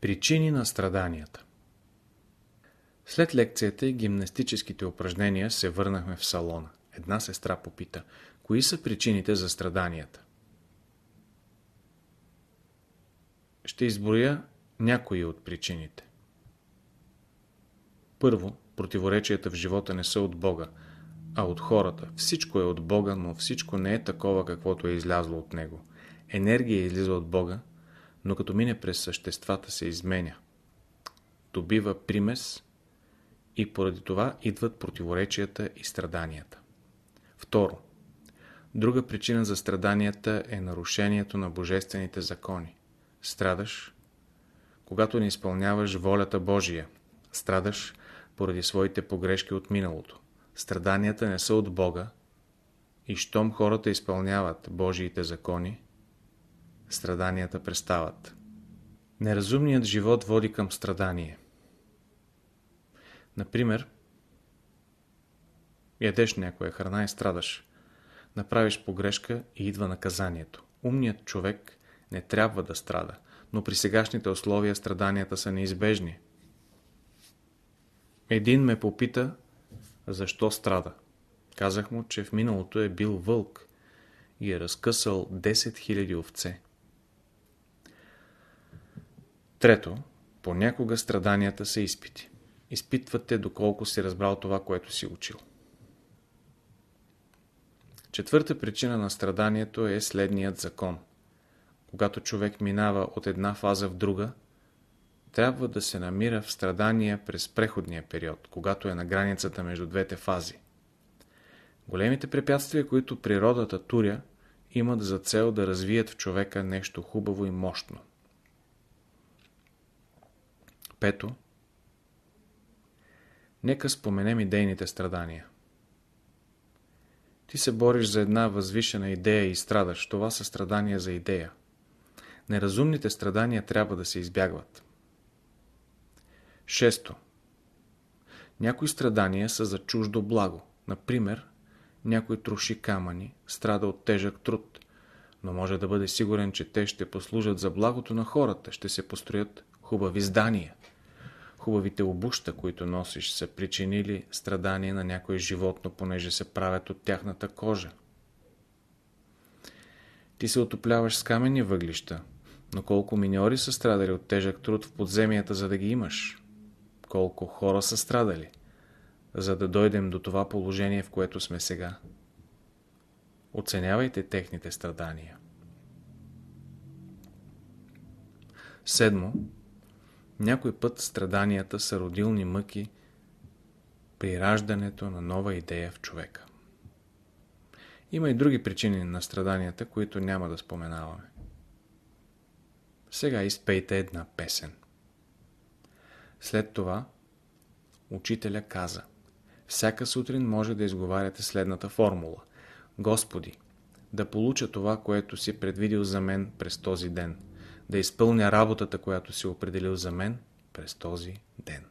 Причини на страданията След лекцията и гимнастическите упражнения се върнахме в салона. Една сестра попита, кои са причините за страданията? Ще изброя някои от причините. Първо, противоречията в живота не са от Бога, а от хората. Всичко е от Бога, но всичко не е такова, каквото е излязло от Него. Енергия излиза от Бога, но като мине през съществата се изменя. Добива примес и поради това идват противоречията и страданията. Второ. Друга причина за страданията е нарушението на божествените закони. Страдаш, когато не изпълняваш волята Божия. Страдаш поради своите погрешки от миналото. Страданията не са от Бога и щом хората изпълняват Божиите закони, страданията престават. Неразумният живот води към страдание. Например, ядеш някоя храна и страдаш. Направиш погрешка и идва наказанието. Умният човек не трябва да страда, но при сегашните условия страданията са неизбежни. Един ме попита, защо страда. Казах му, че в миналото е бил вълк и е разкъсал 10 000 овце. Трето, понякога страданията са изпити. Изпитвате доколко си разбрал това, което си учил. Четвърта причина на страданието е следният закон. Когато човек минава от една фаза в друга, трябва да се намира в страдания през преходния период, когато е на границата между двете фази. Големите препятствия, които природата туря, имат за цел да развият в човека нещо хубаво и мощно. Пето. Нека споменем идейните страдания. Ти се бориш за една възвишена идея и страдаш. Това са страдания за идея. Неразумните страдания трябва да се избягват. Шесто. Някои страдания са за чуждо благо. Например, някой троши камъни, страда от тежък труд, но може да бъде сигурен, че те ще послужат за благото на хората, ще се построят хубави здания. Хубавите обуща, които носиш, са причинили страдания на някое животно, понеже се правят от тяхната кожа. Ти се отопляваш с каменни въглища, но колко миньори са страдали от тежък труд в подземията, за да ги имаш? Колко хора са страдали, за да дойдем до това положение, в което сме сега? Оценявайте техните страдания. Седмо, някой път страданията са родилни мъки при раждането на нова идея в човека. Има и други причини на страданията, които няма да споменаваме. Сега изпейте една песен. След това учителя каза Всяка сутрин може да изговаряте следната формула. Господи, да получа това, което си предвидил за мен през този ден – да изпълня работата, която си определил за мен през този ден.